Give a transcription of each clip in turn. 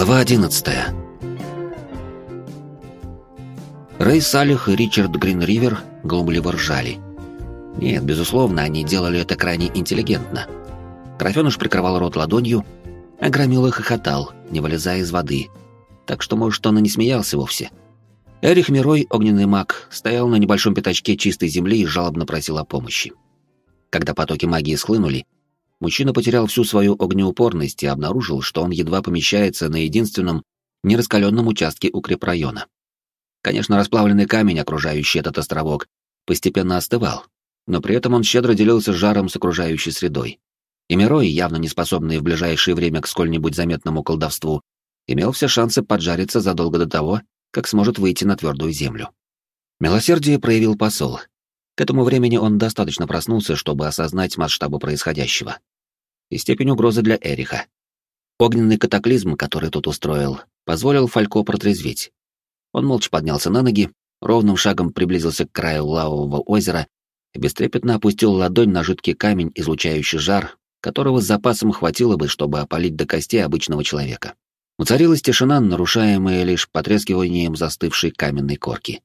Глава 11 Рэй Салих и Ричард Гринривер глумливо ржали. Нет, безусловно, они делали это крайне интеллигентно. Трофёныш прикрывал рот ладонью, а Громила хохотал, не вылезая из воды, так что, может, он и не смеялся вовсе. Эрих Мирой, огненный маг, стоял на небольшом пятачке чистой земли и жалобно просил о помощи. Когда потоки магии схлынули, мужчина потерял всю свою огнеупорность и обнаружил, что он едва помещается на единственном нераскаленном участке укрепрайона. Конечно, расплавленный камень, окружающий этот островок, постепенно остывал, но при этом он щедро делился жаром с окружающей средой. И Мирой, явно не способный в ближайшее время к сколь-нибудь заметному колдовству, имел все шансы поджариться задолго до того, как сможет выйти на твердую землю. Милосердие проявил посол, к этому времени он достаточно проснулся, чтобы осознать масштабы происходящего. И степень угрозы для Эриха. Огненный катаклизм, который тут устроил, позволил Фалько протрезветь. Он молча поднялся на ноги, ровным шагом приблизился к краю лавового озера и бестрепетно опустил ладонь на жидкий камень, излучающий жар, которого с запасом хватило бы, чтобы опалить до костей обычного человека. Уцарилась тишина, нарушаемая лишь потрескиванием застывшей каменной корки.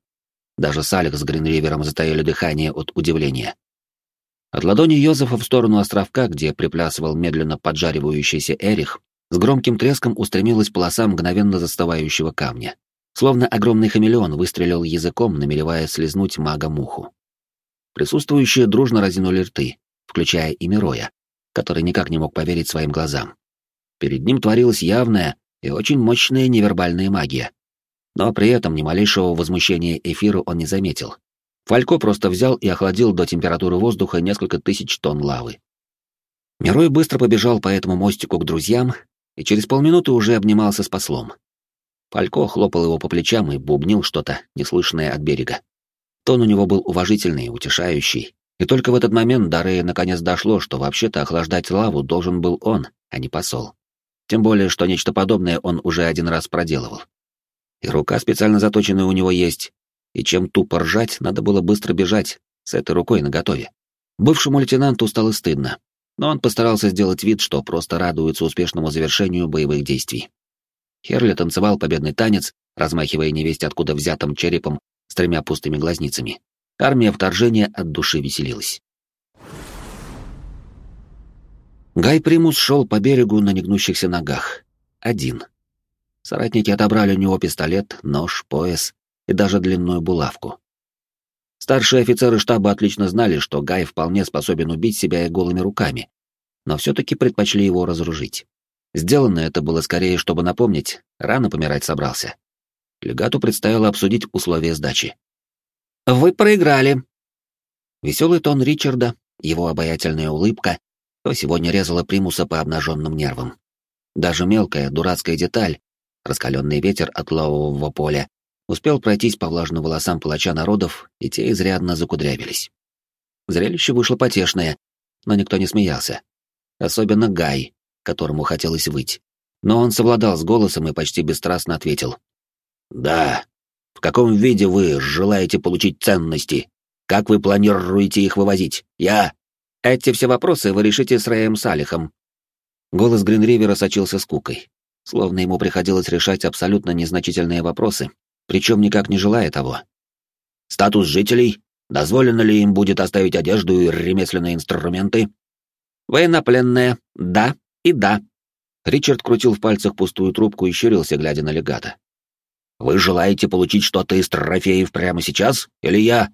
Даже Салих с Гринривером затаили дыхание от удивления. От ладони Йозефа в сторону островка, где приплясывал медленно поджаривающийся Эрих, с громким треском устремилась полоса мгновенно застывающего камня. Словно огромный хамелеон выстрелил языком, намеревая слезнуть мага-муху. Присутствующие дружно разинули рты, включая и Мироя, который никак не мог поверить своим глазам. Перед ним творилась явная и очень мощная невербальная магия, но при этом ни малейшего возмущения эфиру он не заметил. Фалько просто взял и охладил до температуры воздуха несколько тысяч тонн лавы. Мирой быстро побежал по этому мостику к друзьям и через полминуты уже обнимался с послом. Фалько хлопал его по плечам и бубнил что-то, неслышное от берега. Тон у него был уважительный, утешающий, и только в этот момент до Рея наконец дошло, что вообще-то охлаждать лаву должен был он, а не посол. Тем более, что нечто подобное он уже один раз проделывал. И рука специально заточенная у него есть. И чем тупо ржать, надо было быстро бежать, с этой рукой наготове. Бывшему лейтенанту стало стыдно, но он постарался сделать вид, что просто радуется успешному завершению боевых действий. Херли танцевал победный танец, размахивая невесть откуда взятым черепом с тремя пустыми глазницами. Армия вторжения от души веселилась. Гай Примус шел по берегу на негнущихся ногах. Один. Соратники отобрали у него пистолет, нож, пояс и даже длинную булавку. Старшие офицеры штаба отлично знали, что Гай вполне способен убить себя и голыми руками, но все-таки предпочли его разоружить. Сделано это было скорее, чтобы напомнить, рано помирать собрался. Легату предстояло обсудить условия сдачи. «Вы проиграли!» Веселый тон Ричарда, его обаятельная улыбка, то сегодня резала примуса по обнаженным нервам. Даже мелкая, дурацкая деталь, раскаленный ветер от лавового поля, успел пройтись по влажным волосам палача народов, и те изрядно закудрявились. Зрелище вышло потешное, но никто не смеялся. Особенно Гай, которому хотелось выть. Но он совладал с голосом и почти бесстрастно ответил. «Да. В каком виде вы желаете получить ценности? Как вы планируете их вывозить? Я...» «Эти все вопросы вы решите с Рэем Салихом». Голос Гринривера сочился скукой словно ему приходилось решать абсолютно незначительные вопросы, причем никак не желая того. «Статус жителей? Дозволено ли им будет оставить одежду и ремесленные инструменты?» «Военнопленные, да и да». Ричард крутил в пальцах пустую трубку и щурился, глядя на легата. «Вы желаете получить что-то из трофеев прямо сейчас, или я?»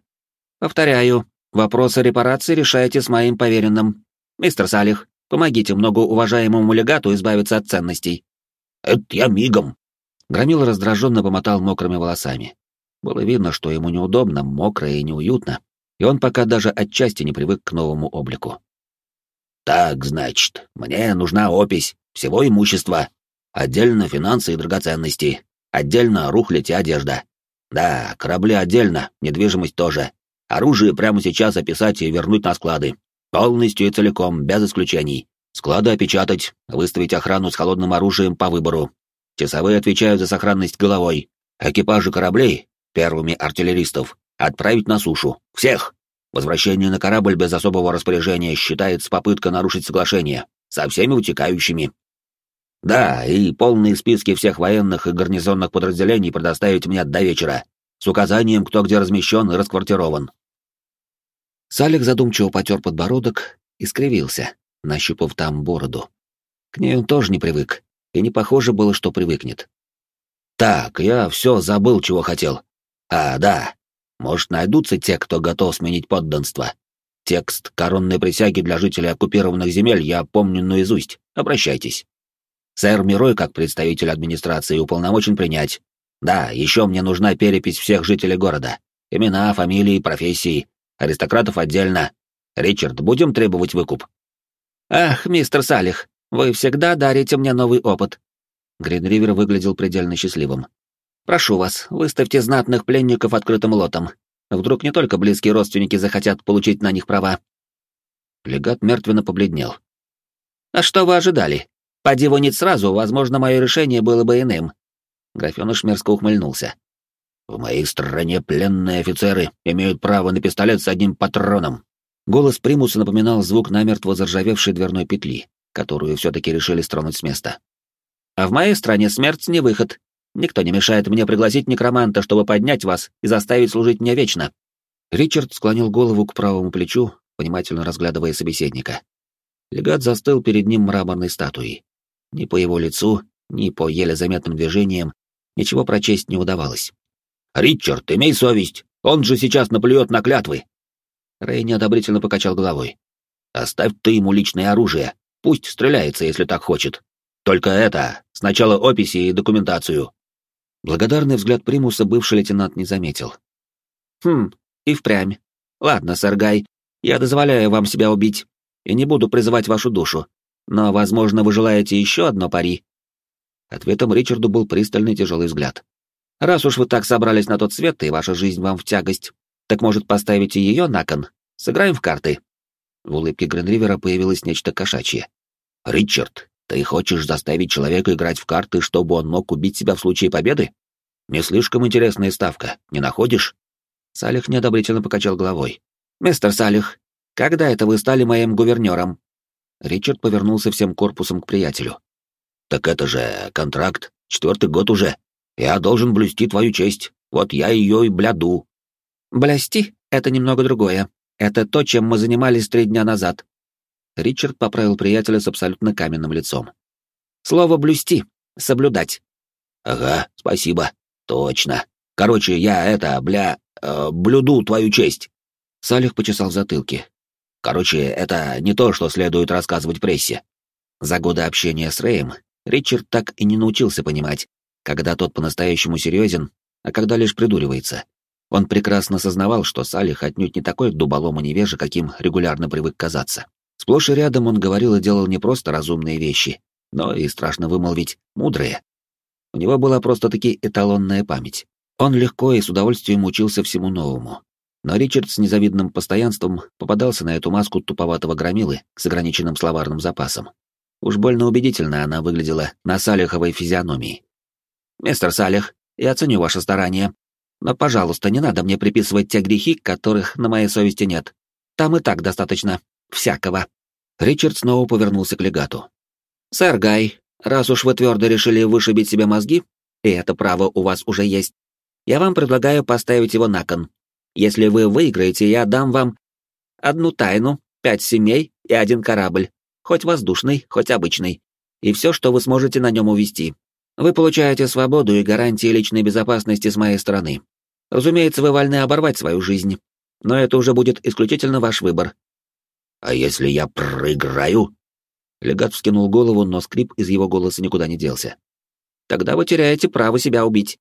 «Повторяю, вопросы репарации решаете с моим поверенным. Мистер Салих, помогите многоуважаемому легату избавиться от ценностей». Это я мигом. Громил раздраженно помотал мокрыми волосами. Было видно, что ему неудобно, мокро и неуютно, и он пока даже отчасти не привык к новому облику. «Так, значит, мне нужна опись всего имущества. Отдельно финансы и драгоценности. Отдельно рухлядь и одежда. Да, корабли отдельно, недвижимость тоже. Оружие прямо сейчас описать и вернуть на склады. Полностью и целиком, без исключений. Склады опечатать, выставить охрану с холодным оружием по выбору. Часовые отвечают за сохранность головой. Экипажи кораблей, первыми артиллеристов, отправить на сушу. Всех! Возвращение на корабль без особого распоряжения считается попыткой нарушить соглашение со всеми утекающими. Да, и полные списки всех военных и гарнизонных подразделений предоставить мне до вечера, с указанием, кто где размещен и расквартирован. Салик задумчиво потер подбородок и скривился, нащупав там бороду. К ней он тоже не привык, и не похоже было, что привыкнет. «Так, я все забыл, чего хотел. А, да, может, найдутся те, кто готов сменить подданство. Текст коронной присяги для жителей оккупированных земель я помню наизусть. Обращайтесь. Сэр Мирой, как представитель администрации, уполномочен принять. Да, еще мне нужна перепись всех жителей города. Имена, фамилии, профессии. Аристократов отдельно. Ричард, будем требовать выкуп. Ах, мистер Салих, вы всегда дарите мне новый опыт. Гринривер выглядел предельно счастливым. Прошу вас, выставьте знатных пленников открытым лотом. Вдруг не только близкие родственники захотят получить на них права. Легат мертвенно побледнел. А что вы ожидали? Поди не сразу, возможно, мое решение было бы иным. Графёныш мерзко ухмыльнулся. В моей стране пленные офицеры имеют право на пистолет с одним патроном. Голос примуса напоминал звук намертво заржавевшей дверной петли, которую все-таки решили стронуть с места. А в моей стране смерть не выход. Никто не мешает мне пригласить некроманта, чтобы поднять вас и заставить служить мне вечно. Ричард склонил голову к правому плечу, внимательно разглядывая собеседника. Легат застыл перед ним мраморной статуей. Ни по его лицу, ни по еле заметным движениям ничего прочесть не удавалось. «Ричард, имей совесть! Он же сейчас наплюет на клятвы!» Рэй неодобрительно покачал головой. «Оставь ты ему личное оружие. Пусть стреляется, если так хочет. Только это, сначала описи и документацию». Благодарный взгляд Примуса бывший лейтенант не заметил. «Хм, и впрямь. Ладно, сэр Гай, я дозволяю вам себя убить и не буду призывать вашу душу. Но, возможно, вы желаете еще одно пари?» Ответом Ричарду был пристальный тяжелый взгляд. «Раз уж вы так собрались на тот свет, и ваша жизнь вам в тягость, так, может, поставите ее на кон? Сыграем в карты?» В улыбке Гренривера появилось нечто кошачье. «Ричард, ты хочешь заставить человека играть в карты, чтобы он мог убить себя в случае победы? Не слишком интересная ставка, не находишь?» Салих неодобрительно покачал головой. «Мистер Салих, когда это вы стали моим гувернером?» Ричард повернулся всем корпусом к приятелю. «Так это же контракт, четвертый год уже. Я должен блюсти твою честь. Вот я ее и бляду». «Блясти — это немного другое. Это то, чем мы занимались три дня назад». Ричард поправил приятеля с абсолютно каменным лицом. «Слово «блюсти» — соблюдать». «Ага, спасибо. Точно. Короче, я это, бля, э, блюду твою честь». Салих почесал в затылке, Короче, это не то, что следует рассказывать прессе. За годы общения с Рэем Ричард так и не научился понимать, когда тот по-настоящему серьезен, а когда лишь придуривается. Он прекрасно сознавал, что Салих отнюдь не такой дуболом и невежа, каким регулярно привык казаться. Сплошь и рядом он говорил и делал не просто разумные вещи, но и, страшно вымолвить, мудрые. У него была просто-таки эталонная память. Он легко и с удовольствием учился всему новому. Но Ричард с незавидным постоянством попадался на эту маску туповатого громилы с ограниченным словарным запасом. Уж больно убедительно она выглядела на Салиховой физиономии. «Мистер Салих, я ценю ваше старание, но, пожалуйста, не надо мне приписывать те грехи, которых на моей совести нет. Там и так достаточно. Всякого». Ричард снова повернулся к легату. «Сэр Гай, раз уж вы твердо решили вышибить себе мозги, и это право у вас уже есть, я вам предлагаю поставить его на кон, если вы выиграете, я дам вам одну тайну, пять семей и один корабль, хоть воздушный, хоть обычный, и все, что вы сможете на нем увезти. Вы получаете свободу и гарантии личной безопасности с моей стороны. Разумеется, вы вольны оборвать свою жизнь, но это уже будет исключительно ваш выбор. А если я проиграю? Легат вскинул голову, но скрип из его голоса никуда не делся. Тогда вы теряете право себя убить.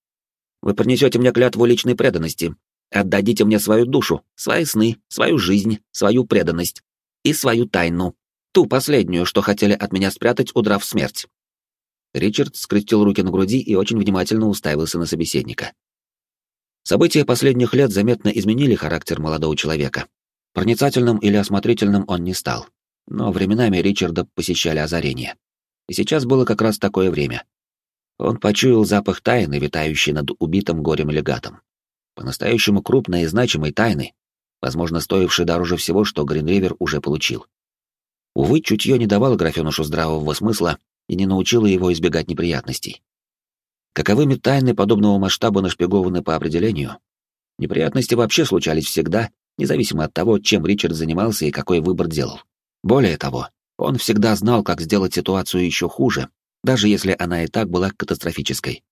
Вы принесете мне клятву личной преданности, Отдадите мне свою душу, свои сны, свою жизнь, свою преданность и свою тайну. Ту последнюю, что хотели от меня спрятать, удрав смерть. Ричард скрестил руки на груди и очень внимательно уставился на собеседника. События последних лет заметно изменили характер молодого человека. Проницательным или осмотрительным он не стал, но временами Ричарда посещали озарения. И сейчас было как раз такое время. Он почуял запах тайны, витающий над убитым горем легатом по-настоящему крупной и значимой тайны, возможно, стоившей дороже всего, что Гринривер уже получил. Увы, чутье не давало графенушу здравого смысла и не научила его избегать неприятностей. Каковыми тайны подобного масштаба нашпигованы по определению? Неприятности вообще случались всегда, независимо от того, чем Ричард занимался и какой выбор делал. Более того, он всегда знал, как сделать ситуацию еще хуже, даже если она и так была катастрофической.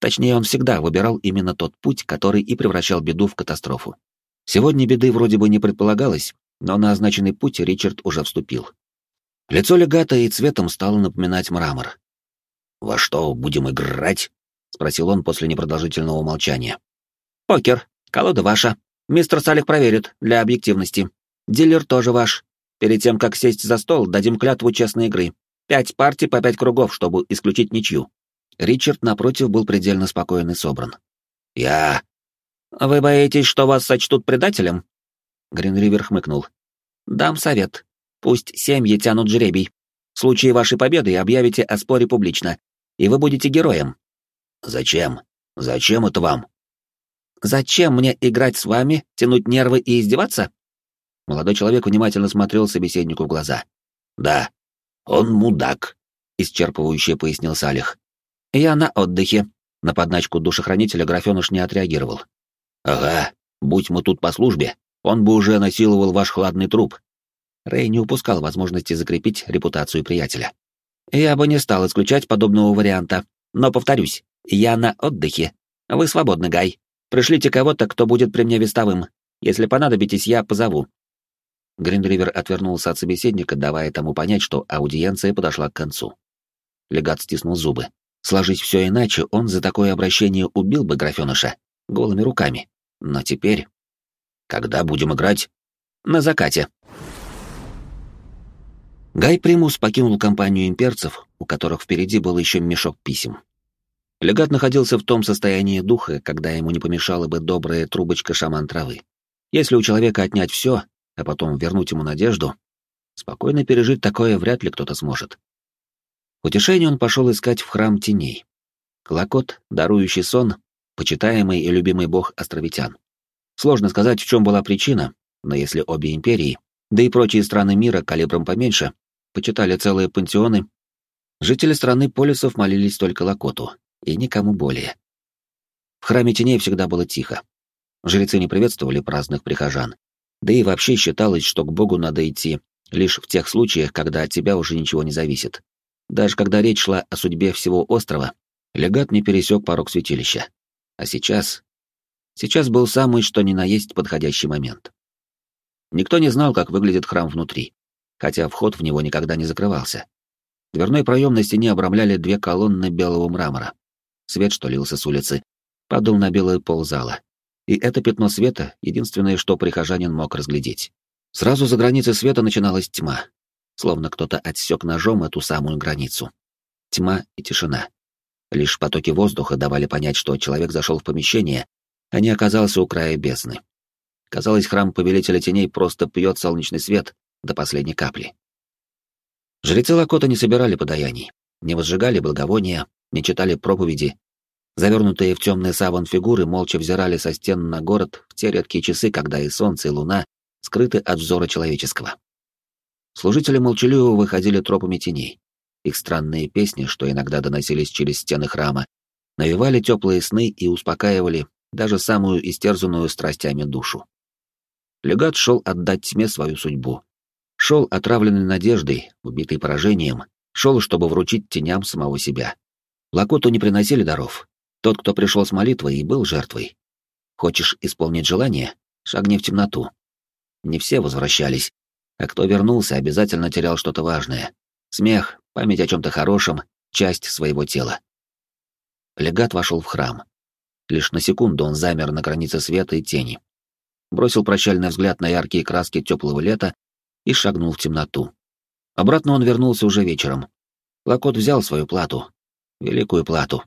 Точнее, он всегда выбирал именно тот путь, который и превращал беду в катастрофу. Сегодня беды вроде бы не предполагалось, но на означенный путь Ричард уже вступил. Лицо легата и цветом стало напоминать мрамор. «Во что будем играть?» — спросил он после непродолжительного молчания. «Покер. Колода ваша. Мистер Салих проверит, для объективности. Дилер тоже ваш. Перед тем, как сесть за стол, дадим клятву честной игры. Пять партий по пять кругов, чтобы исключить ничью». Ричард, напротив, был предельно спокоен и собран. «Я...» «Вы боитесь, что вас сочтут предателем?» Гринривер хмыкнул. «Дам совет. Пусть семьи тянут жребий. В случае вашей победы объявите о споре публично, и вы будете героем». «Зачем? Зачем это вам?» «Зачем мне играть с вами, тянуть нервы и издеваться?» Молодой человек внимательно смотрел собеседнику в глаза. «Да, он мудак», — исчерпывающе пояснил Салих. «Я на отдыхе». На подначку душехранителя графеныш не отреагировал. «Ага, будь мы тут по службе, он бы уже насиловал ваш хладный труп». Рэй не упускал возможности закрепить репутацию приятеля. «Я бы не стал исключать подобного варианта, но, повторюсь, я на отдыхе. Вы свободны, Гай. Пришлите кого-то, кто будет при мне вестовым. Если понадобитесь, я позову». Гриндривер отвернулся от собеседника, давая тому понять, что аудиенция подошла к концу. Легат стиснул зубы. Сложить все иначе, он за такое обращение убил бы графеныша голыми руками. Но теперь... Когда будем играть? На закате. Гай Примус покинул компанию имперцев, у которых впереди был еще мешок писем. Легат находился в том состоянии духа, когда ему не помешала бы добрая трубочка шаман травы. Если у человека отнять все, а потом вернуть ему надежду, спокойно пережить такое вряд ли кто-то сможет. Утешение он пошел искать в храм теней. Клокот, дарующий сон, почитаемый и любимый бог островитян. Сложно сказать, в чем была причина, но если обе империи, да и прочие страны мира калибром поменьше, почитали целые пантеоны, жители страны полисов молились только Лакоту, и никому более. В храме теней всегда было тихо. Жрецы не приветствовали праздных прихожан. Да и вообще считалось, что к богу надо идти лишь в тех случаях, когда от тебя уже ничего не зависит. Даже когда речь шла о судьбе всего острова, легат не пересек порог святилища. А сейчас... Сейчас был самый что ни на есть подходящий момент. Никто не знал, как выглядит храм внутри, хотя вход в него никогда не закрывался. Дверной проем на стене обрамляли две колонны белого мрамора. Свет, что лился с улицы, падал на белый пол зала. И это пятно света — единственное, что прихожанин мог разглядеть. Сразу за границей света начиналась тьма, словно кто-то отсек ножом эту самую границу. Тьма и тишина. Лишь потоки воздуха давали понять, что человек зашел в помещение, а не оказался у края бездны. Казалось, храм Повелителя Теней просто пьет солнечный свет до последней капли. Жрецы Лакота не собирали подаяний, не возжигали благовония, не читали проповеди. Завернутые в темный саван фигуры молча взирали со стен на город в те редкие часы, когда и солнце, и луна скрыты от взора человеческого. Служители молчаливо выходили тропами теней. Их странные песни, что иногда доносились через стены храма, навевали теплые сны и успокаивали даже самую истерзанную страстями душу. Легат шел отдать тьме свою судьбу. Шел отравленный надеждой, убитый поражением, шел, чтобы вручить теням самого себя. Лакоту не приносили даров. Тот, кто пришел с молитвой и был жертвой. Хочешь исполнить желание? Шагни в темноту. Не все возвращались, а кто вернулся, обязательно терял что-то важное. Смех, память о чем-то хорошем, часть своего тела. Легат вошел в храм. Лишь на секунду он замер на границе света и тени. Бросил прощальный взгляд на яркие краски теплого лета и шагнул в темноту. Обратно он вернулся уже вечером. Лакот взял свою плату. Великую плату.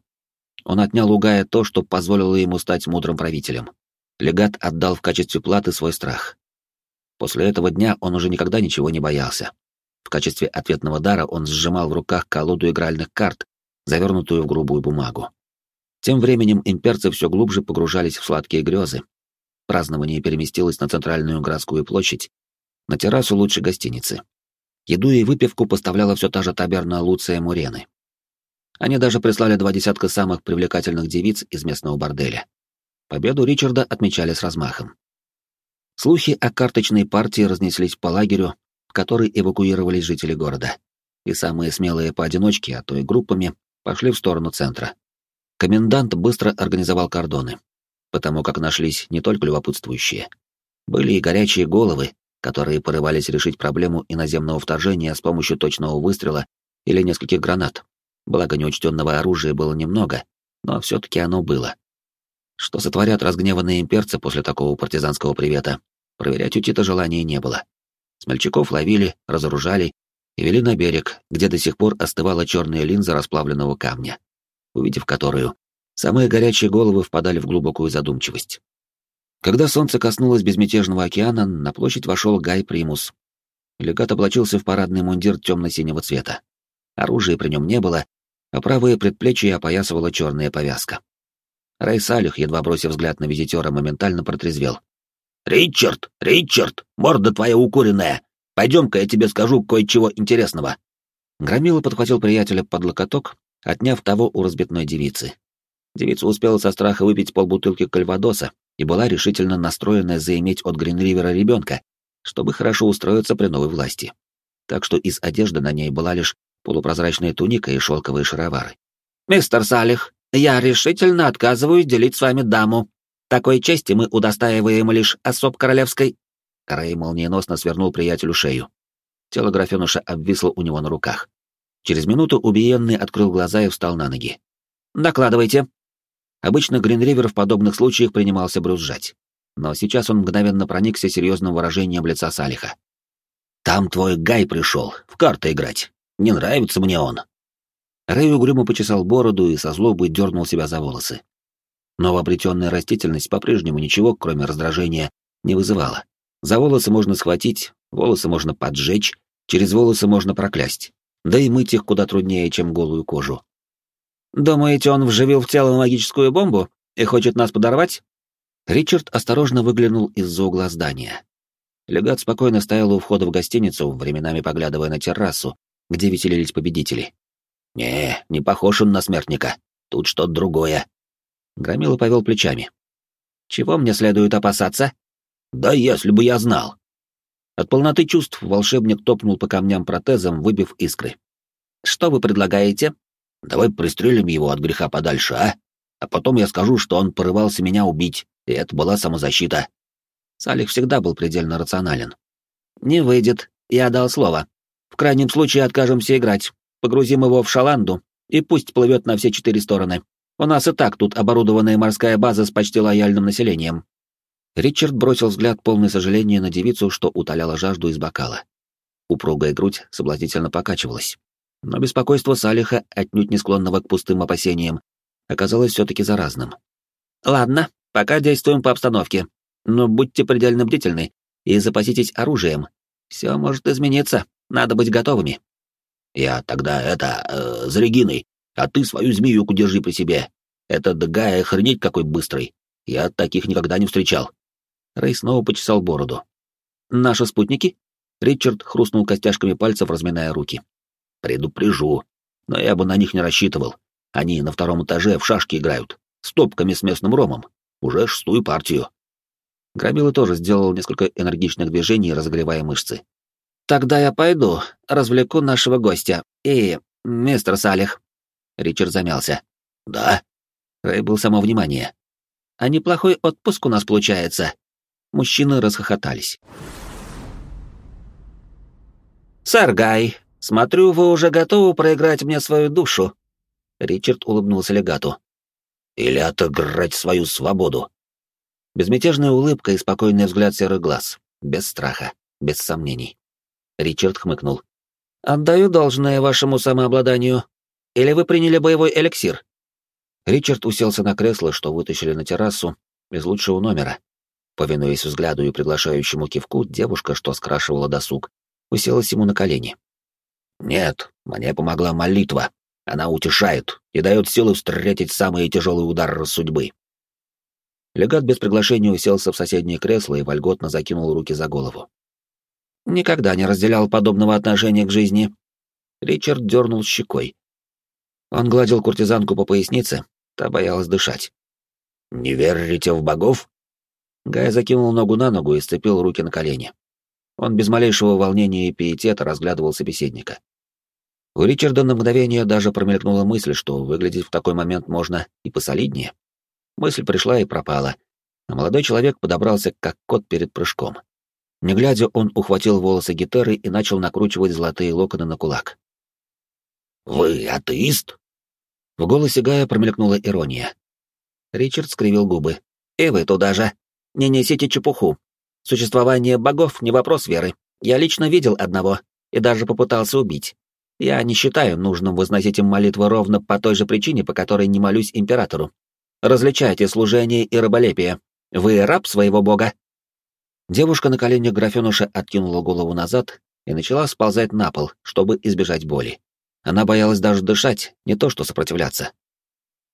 Он отнял у Гая то, что позволило ему стать мудрым правителем. Легат отдал в качестве платы свой страх. После этого дня он уже никогда ничего не боялся. В качестве ответного дара он сжимал в руках колоду игральных карт, завернутую в грубую бумагу. Тем временем имперцы все глубже погружались в сладкие грезы. Празднование переместилось на центральную городскую площадь, на террасу лучшей гостиницы. Еду и выпивку поставляла все та же таберна Луция Мурены. Они даже прислали два десятка самых привлекательных девиц из местного борделя. Победу Ричарда отмечали с размахом. Слухи о карточной партии разнеслись по лагерю, который эвакуировались жители города. И самые смелые поодиночке, а то и группами, пошли в сторону центра. Комендант быстро организовал кордоны, потому как нашлись не только любопытствующие. Были и горячие головы, которые порывались решить проблему иноземного вторжения с помощью точного выстрела или нескольких гранат. Благо неучтенного оружия было немного, но все-таки оно было. Что сотворят разгневанные имперцы после такого партизанского привета, проверять у Тита желания не было. Смельчаков ловили, разоружали и вели на берег, где до сих пор остывала черная линза расплавленного камня, увидев которую, самые горячие головы впадали в глубокую задумчивость. Когда солнце коснулось безмятежного океана, на площадь вошел Гай Примус. Легат облачился в парадный мундир темно-синего цвета. Оружия при нем не было, а правое предплечье опоясывала черная повязка. Рэй Салих, едва бросив взгляд на визитера, моментально протрезвел. «Ричард! Ричард! Морда твоя укуренная! Пойдем-ка я тебе скажу кое-чего интересного!» Громила подхватил приятеля под локоток, отняв того у разбитной девицы. Девица успела со страха выпить полбутылки кальвадоса и была решительно настроена заиметь от Гринривера ребенка, чтобы хорошо устроиться при новой власти. Так что из одежды на ней была лишь полупрозрачная туника и шелковые шаровары. «Мистер Салих, я решительно отказываюсь делить с вами даму. Такой чести мы удостаиваем лишь особ королевской...» Рэй молниеносно свернул приятелю шею. Тело графенуша обвисло у него на руках. Через минуту убиенный открыл глаза и встал на ноги. «Докладывайте». Обычно Гринривер в подобных случаях принимался брюзжать. Но сейчас он мгновенно проникся серьезным выражением лица Салиха. «Там твой Гай пришел, в карты играть. Не нравится мне он». Рэй угрюмо почесал бороду и со злобой дернул себя за волосы. Новообретенная растительность по-прежнему ничего, кроме раздражения, не вызывала. За волосы можно схватить, волосы можно поджечь, через волосы можно проклясть. Да и мыть их куда труднее, чем голую кожу. «Думаете, он вживил в тело магическую бомбу и хочет нас подорвать?» Ричард осторожно выглянул из-за угла здания. Легат спокойно стоял у входа в гостиницу, временами поглядывая на террасу, где веселились победители. «Не, не похож он на смертника. Тут что-то другое». Громила повел плечами. «Чего мне следует опасаться?» «Да если бы я знал!» От полноты чувств волшебник топнул по камням протезом, выбив искры. «Что вы предлагаете?» «Давай пристрелим его от греха подальше, а? А потом я скажу, что он порывался меня убить, и это была самозащита». Салих всегда был предельно рационален. «Не выйдет, я дал слово. В крайнем случае откажемся играть, погрузим его в шаланду, и пусть плывет на все четыре стороны. У нас и так тут оборудованная морская база с почти лояльным населением». Ричард бросил взгляд полный сожаления на девицу, что утоляла жажду из бокала. Упругая грудь соблазнительно покачивалась. Но беспокойство Салиха, отнюдь не склонного к пустым опасениям, оказалось все-таки заразным. «Ладно, пока действуем по обстановке. Но будьте предельно бдительны и запаситесь оружием. Все может измениться, надо быть готовыми». «Я тогда это... Э, за Региной, а ты свою змеюку держи при себе. Этот Гая охренеть какой быстрый. Я таких никогда не встречал». Рэй снова почесал бороду. «Наши спутники?» Ричард хрустнул костяшками пальцев, разминая руки. «Предупрежу. Но я бы на них не рассчитывал. Они на втором этаже в шашки играют. С топками с местным ромом. Уже шестую партию». Громила тоже сделал несколько энергичных движений, разогревая мышцы. «Тогда я пойду, развлеку нашего гостя. И, мистер Салих...» Ричард замялся. «Да?» Рэй был само внимание. «А неплохой отпуск у нас получается». Мужчины расхохотались. «Сэр Гай, смотрю, вы уже готовы проиграть мне свою душу?» Ричард улыбнулся легату. «Или отыграть свою свободу?» Безмятежная улыбка и спокойный взгляд серых глаз. Без страха, без сомнений. Ричард хмыкнул. «Отдаю должное вашему самообладанию. Или вы приняли боевой эликсир?» Ричард уселся на кресло, что вытащили на террасу, из лучшего номера. Повинуясь взгляду и приглашающему кивку, девушка, что скрашивала досуг, уселась ему на колени. «Нет, мне помогла молитва. Она утешает и дает силы встретить самый тяжелый удар судьбы». Легат без приглашения уселся в соседнее кресло и вольготно закинул руки за голову. Никогда не разделял подобного отношения к жизни. Ричард дернул щекой. Он гладил куртизанку по пояснице, та боялась дышать. «Не верите в богов?» Гай закинул ногу на ногу и сцепил руки на колени. Он без малейшего волнения и пиетета разглядывал собеседника. У Ричарда на мгновение даже промелькнула мысль, что выглядеть в такой момент можно и посолиднее. Мысль пришла и пропала, а молодой человек подобрался как кот перед прыжком. Не глядя, он ухватил волосы гитары и начал накручивать золотые локоны на кулак. «Вы атеист?» В голосе Гая промелькнула ирония. Ричард скривил губы. «И вы туда же. Не несите чепуху. Существование богов — не вопрос веры. Я лично видел одного и даже попытался убить. Я не считаю нужным возносить им молитвы ровно по той же причине, по которой не молюсь императору. Различайте служение и раболепие. Вы раб своего бога?» Девушка на коленях графенуша откинула голову назад и начала сползать на пол, чтобы избежать боли. Она боялась даже дышать, не то что сопротивляться.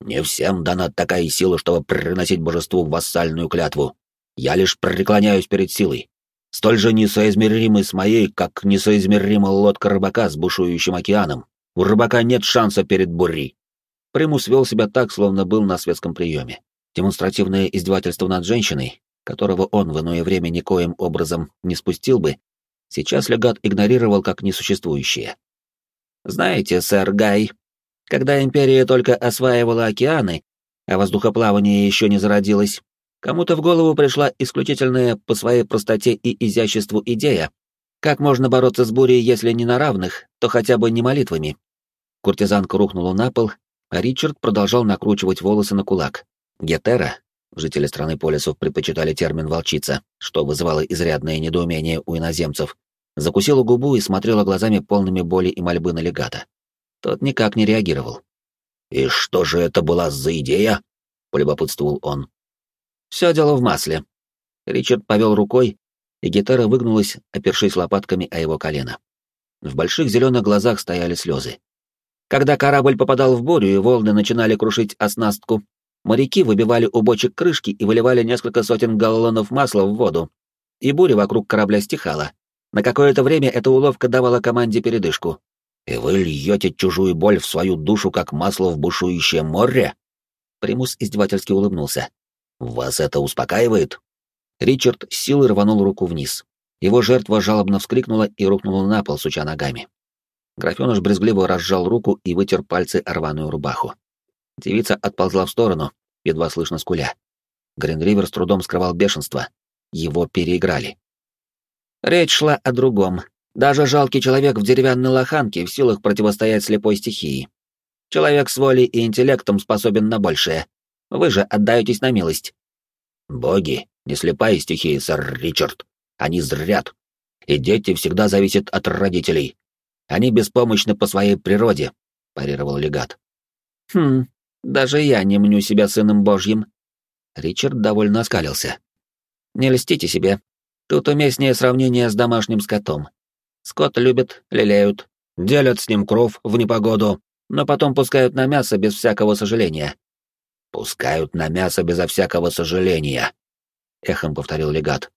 «Не всем дана такая сила, чтобы приносить божеству вассальную клятву. Я лишь преклоняюсь перед силой столь же несоизмеримый с моей, как несоизмерима лодка рыбака с бушующим океаном. У рыбака нет шанса перед бурей. Примус вел себя так, словно был на светском приеме. Демонстративное издевательство над женщиной, которого он в иное время никоим образом не спустил бы, сейчас легат игнорировал как несуществующее. «Знаете, сэр Гай, когда империя только осваивала океаны, а воздухоплавание еще не зародилось, Кому-то в голову пришла исключительная по своей простоте и изяществу идея. Как можно бороться с бурей, если не на равных, то хотя бы не молитвами? Куртизанка рухнула на пол, а Ричард продолжал накручивать волосы на кулак. Гетера, жители страны полисов предпочитали термин «волчица», что вызывало изрядное недоумение у иноземцев, закусила губу и смотрела глазами полными боли и мольбы на легата. Тот никак не реагировал. «И что же это была за идея?» — полюбопытствовал он. Все дело в масле. Ричард повел рукой, и гитара выгнулась, опершись лопатками о его колено. В больших зеленых глазах стояли слезы. Когда корабль попадал в бурю и волны начинали крушить оснастку, моряки выбивали у бочек крышки и выливали несколько сотен галлонов масла в воду. И буря вокруг корабля стихала. На какое-то время эта уловка давала команде передышку. «И вы льете чужую боль в свою душу, как масло в бушующее море?» Примус издевательски улыбнулся. «Вас это успокаивает?» Ричард с силой рванул руку вниз. Его жертва жалобно вскрикнула и рухнула на пол, суча ногами. Графёныш брезгливо разжал руку и вытер пальцы о рваную рубаху. Девица отползла в сторону, едва слышно скуля. Гринривер с трудом скрывал бешенство. Его переиграли. Речь шла о другом. Даже жалкий человек в деревянной лоханке в силах противостоять слепой стихии. Человек с волей и интеллектом способен на большее. Вы же отдаетесь на милость. Боги, не слепая стихия, сэр Ричард. Они зрят. И дети всегда зависят от родителей. Они беспомощны по своей природе, парировал легат. Хм, даже я не мню себя сыном Божьим. Ричард довольно оскалился. Не льстите себе. Тут уместнее сравнение с домашним скотом. Скот любят, лелеют, делят с ним кров в непогоду, но потом пускают на мясо без всякого сожаления. «Пускают на мясо безо всякого сожаления», — эхом повторил легат.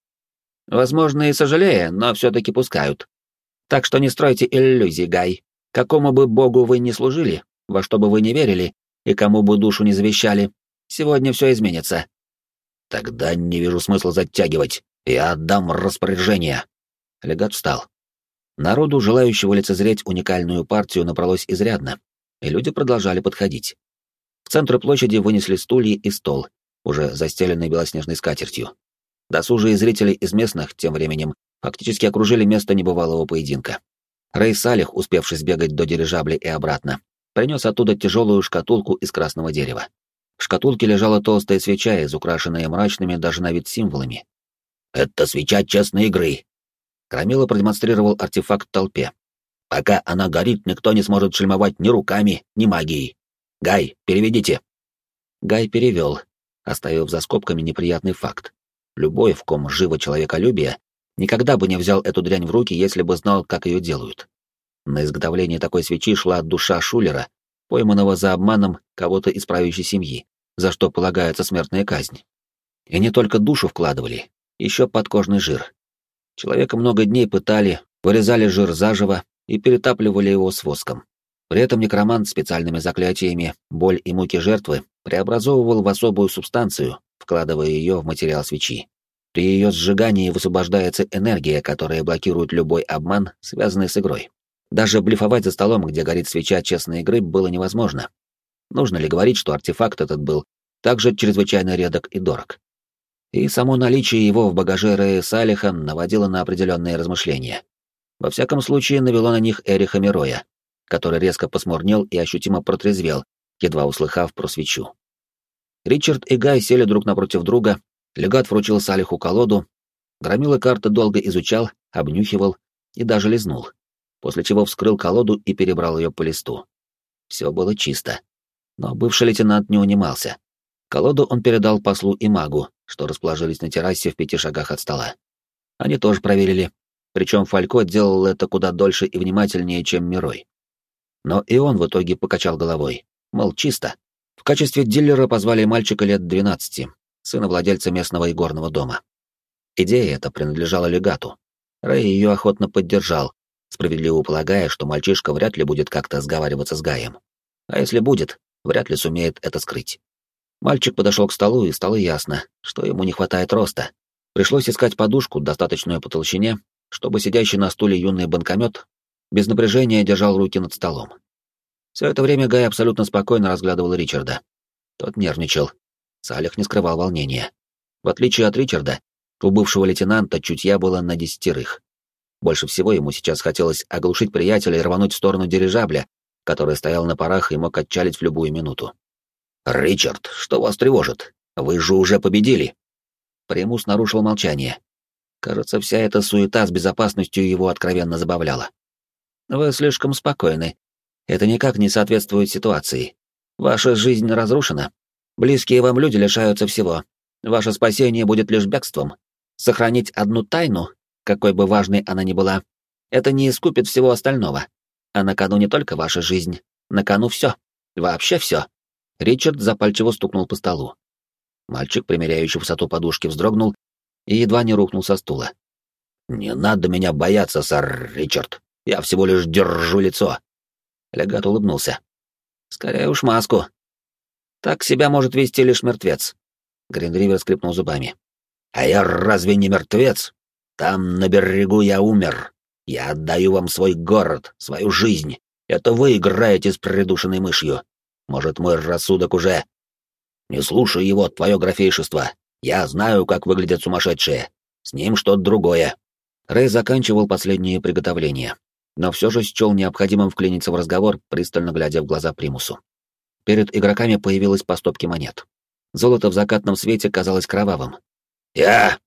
«Возможно, и сожалея, но все-таки пускают. Так что не стройте иллюзий, Гай. Какому бы богу вы ни служили, во что бы вы ни верили, и кому бы душу не завещали, сегодня все изменится». «Тогда не вижу смысла затягивать. Я отдам распоряжение». Легат встал. Народу, желающего лицезреть уникальную партию, набралось изрядно, и люди продолжали подходить. В центр площади вынесли стулья и стол, уже застеленный белоснежной скатертью. Досужие зрители из местных, тем временем, фактически окружили место небывалого поединка. Рэй Салих, успевший сбегать до дирижабля и обратно, принес оттуда тяжелую шкатулку из красного дерева. В шкатулке лежала толстая свеча, изукрашенная мрачными даже на вид символами. «Это свеча честной игры!» Крамила продемонстрировал артефакт толпе. «Пока она горит, никто не сможет шельмовать ни руками, ни магией. Гай, переведите!» Гай перевел, оставив за скобками неприятный факт. Любой, в ком живо человеколюбие, никогда бы не взял эту дрянь в руки, если бы знал, как ее делают. На изготовление такой свечи шла душа Шулера, пойманного за обманом кого-то из правящей семьи, за что полагается смертная казнь. И не только душу вкладывали, еще подкожный жир. Человека много дней пытали, вырезали жир заживо и перетапливали его с воском. При этом некромант специальными заклятиями боль и муки жертвы преобразовывал в особую субстанцию, вкладывая ее в материал свечи. При ее сжигании высвобождается энергия, которая блокирует любой обман, связанный с игрой. Даже блефовать за столом, где горит свеча честной игры, было невозможно. Нужно ли говорить, что артефакт этот был также чрезвычайно редок и дорог? И само наличие его в багаже Рэя Салиха наводило на определенные размышления. Во всяком случае, навело на них Эриха Мироя, который резко посмурнел и ощутимо протрезвел, едва услыхав про свечу. Ричард и Гай сели друг напротив друга, легат вручил Салиху колоду, громила карты долго изучал, обнюхивал и даже лизнул, после чего вскрыл колоду и перебрал ее по листу. Все было чисто. Но бывший лейтенант не унимался. Колоду он передал послу и магу, что расположились на террасе в пяти шагах от стола. Они тоже проверили, причем Фалько делал это куда дольше и внимательнее, чем Мирой. Но и он в итоге покачал головой, мол, чисто. В качестве дилера позвали мальчика лет 12, сына владельца местного игорного дома. Идея эта принадлежала легату. Рэй ее охотно поддержал, справедливо полагая, что мальчишка вряд ли будет как-то сговариваться с Гаем. А если будет, вряд ли сумеет это скрыть. Мальчик подошел к столу, и стало ясно, что ему не хватает роста. Пришлось искать подушку, достаточную по толщине, чтобы сидящий на стуле юный банкомет без напряжения держал руки над столом. Все это время Гай абсолютно спокойно разглядывал Ричарда. Тот нервничал. Салих не скрывал волнения. В отличие от Ричарда, у бывшего лейтенанта чутья было на десятерых. Больше всего ему сейчас хотелось оглушить приятеля и рвануть в сторону дирижабля, который стоял на парах и мог отчалить в любую минуту. «Ричард, что вас тревожит? Вы же уже победили!» Примус нарушил молчание. Кажется, вся эта суета с безопасностью его откровенно забавляла. «Вы слишком спокойны. Это никак не соответствует ситуации. Ваша жизнь разрушена. Близкие вам люди лишаются всего. Ваше спасение будет лишь бегством. Сохранить одну тайну, какой бы важной она ни была, это не искупит всего остального. А на кону не только ваша жизнь, на кону все. Вообще все. Ричард запальчиво стукнул по столу. Мальчик, примеряющий высоту подушки, вздрогнул и едва не рухнул со стула. «Не надо меня бояться, сэр Ричард. Я всего лишь держу лицо. Легат улыбнулся. «Скорее уж маску. Так себя может вести лишь мертвец». Гринривер скрипнул зубами. «А я разве не мертвец? Там, на берегу, я умер. Я отдаю вам свой город, свою жизнь. Это вы играете с придушенной мышью. Может, мой рассудок уже...» «Не слушай его, твое графейшество. Я знаю, как выглядят сумасшедшие. С ним что-то другое». Рэй заканчивал последние приготовления но все же счел необходимым вклиниться в разговор, пристально глядя в глаза Примусу. Перед игроками появилась по стопке монет. Золото в закатном свете казалось кровавым. «Я...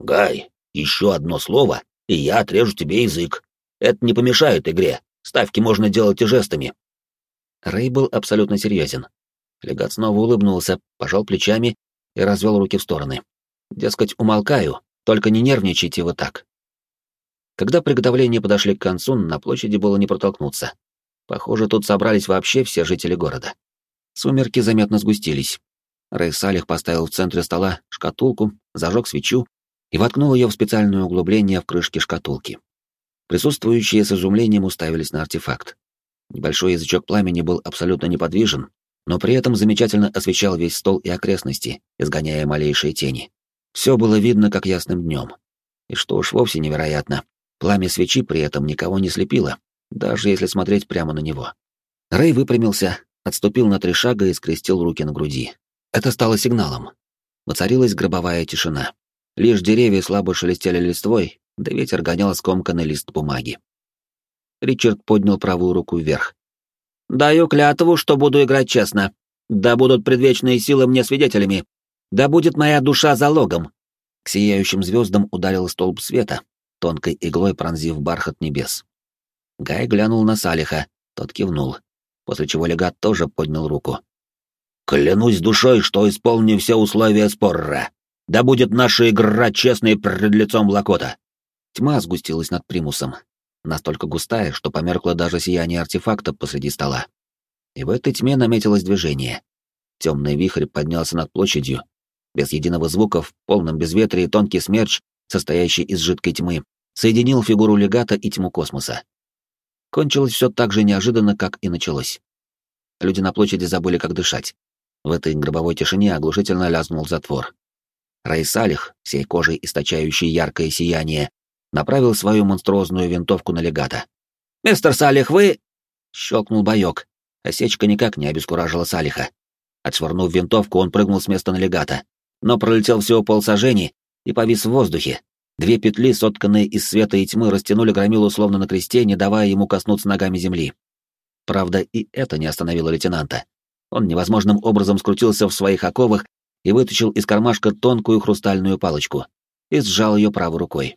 Гай, еще одно слово, и я отрежу тебе язык. Это не помешает игре. Ставки можно делать и жестами». Рэй был абсолютно серьезен. Легат снова улыбнулся, пожал плечами и развел руки в стороны. Дескать, умолкаю, только не нервничайте вот так. Когда приготовления подошли к концу, на площади было не протолкнуться. Похоже, тут собрались вообще все жители города. Сумерки заметно сгустились. Рэй Салих поставил в центре стола шкатулку, зажег свечу и воткнул ее в специальное углубление в крышке шкатулки. Присутствующие с изумлением уставились на артефакт. Небольшой язычок пламени был абсолютно неподвижен, но при этом замечательно освещал весь стол и окрестности, изгоняя малейшие тени. Все было видно как ясным днем. И что уж вовсе невероятно, Пламя свечи при этом никого не слепило, даже если смотреть прямо на него. Рэй выпрямился, отступил на три шага и скрестил руки на груди. Это стало сигналом. Воцарилась гробовая тишина. Лишь деревья слабо шелестели листвой, да ветер гонял скомканный лист бумаги. Ричард поднял правую руку вверх. «Даю клятву, что буду играть честно. Да будут предвечные силы мне свидетелями. Да будет моя душа залогом». К сияющим звездам ударил столб света, тонкой иглой пронзив бархат небес. Гай глянул на Салиха, тот кивнул, после чего легат тоже поднял руку. «Клянусь душой, что исполню все условия спорра. Да будет наша игра честной пред лицом Лакота!» Тьма сгустилась над примусом, настолько густая, что померкло даже сияние артефакта посреди стола. И в этой тьме наметилось движение. Темный вихрь поднялся над площадью. Без единого звука, в полном безветрии тонкий смерч, состоящий из жидкой тьмы, соединил фигуру легата и тьму космоса. кончилось все так же неожиданно, как и началось. Люди на площади забыли, как дышать. В этой гробовой тишине оглушительно лязнул затвор. Рэй Салих, всей кожей источающий яркое сияние, направил свою монструозную винтовку на легата. «Мистер Салих, вы...» — щелкнул боек. Осечка никак не обескуражила Салиха. Отшвырнув винтовку, он прыгнул с места на легата, но пролетел всего полсажений и повис в воздухе. Две петли, сотканные из света и тьмы, растянули громилу словно на кресте, не давая ему коснуться ногами земли. Правда, и это не остановило лейтенанта. Он невозможным образом скрутился в своих оковах и вытащил из кармашка тонкую хрустальную палочку и сжал ее правой рукой.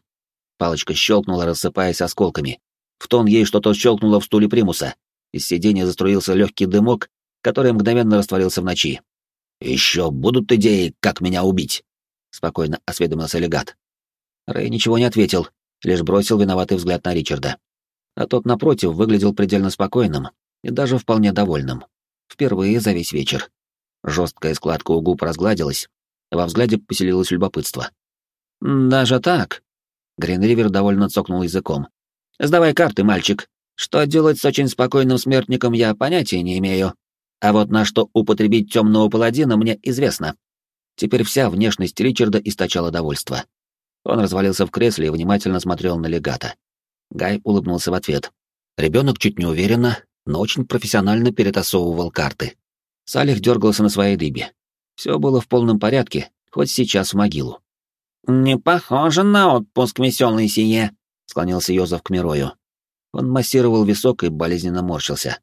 Палочка щелкнула, рассыпаясь осколками. В тон ей что-то щелкнуло в стуле примуса. Из сиденья заструился легкий дымок, который мгновенно растворился в ночи. «Еще будут идеи, как меня убить?» — спокойно осведомился легат. Рэй ничего не ответил, лишь бросил виноватый взгляд на Ричарда. А тот, напротив, выглядел предельно спокойным и даже вполне довольным. Впервые за весь вечер. Жесткая складка у губ разгладилась, во взгляде поселилось любопытство. «Даже так?» Гринривер довольно цокнул языком. «Сдавай карты, мальчик. Что делать с очень спокойным смертником, я понятия не имею. А вот на что употребить темного паладина, мне известно». Теперь вся внешность Ричарда источала довольство. Он развалился в кресле и внимательно смотрел на легата. Гай улыбнулся в ответ. Ребенок чуть неуверенно, но очень профессионально перетасовывал карты. Салих дергался на своей дыбе. Все было в полном порядке, хоть сейчас в могилу. «Не похоже на отпуск веселый сие», — склонился Йозеф к Мирою. Он массировал висок и болезненно морщился.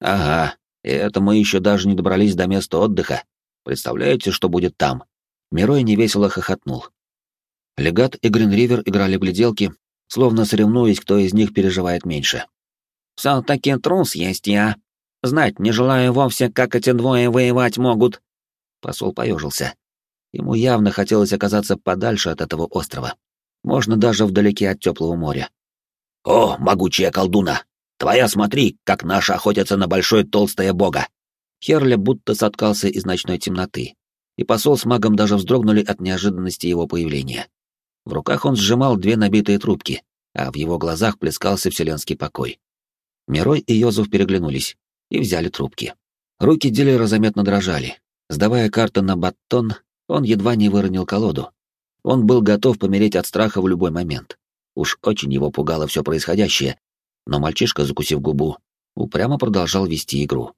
«Ага, и это мы еще даже не добрались до места отдыха. Представляете, что будет там?» Мирой невесело хохотнул. Легат и Гринривер играли в гляделки, словно соревнуясь, кто из них переживает меньше. «Все-таки трус есть я. Знать не желаю вовсе, как эти двое воевать могут». Посол поежился. Ему явно хотелось оказаться подальше от этого острова. Можно даже вдалеке от теплого моря. «О, могучая колдуна! Твоя смотри, как наша охотятся на большой толстое бога!» Херля будто соткался из ночной темноты, и посол с магом даже вздрогнули от неожиданности его появления. В руках он сжимал две набитые трубки, а в его глазах плескался вселенский покой. Мирой и Йозеф переглянулись и взяли трубки. Руки дилера заметно дрожали. Сдавая карту на баттон, он едва не выронил колоду. Он был готов помереть от страха в любой момент. Уж очень его пугало все происходящее, но мальчишка, закусив губу, упрямо продолжал вести игру.